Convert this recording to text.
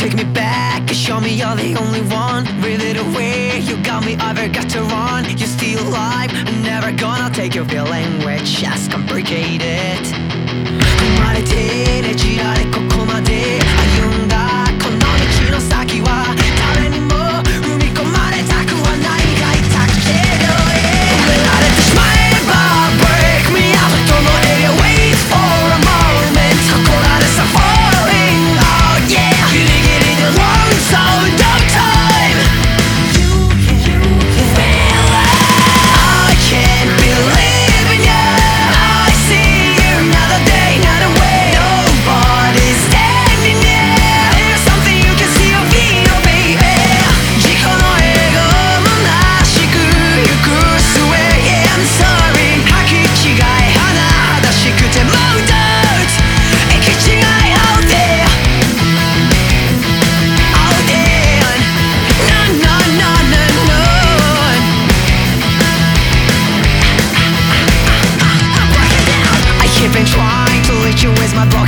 Take me back and show me you're the only one. Breathe it away, you got me, I've got to run. You're still alive, I'm never gonna take your feeling, which just complicated. I'm not Been trying to lick you with my body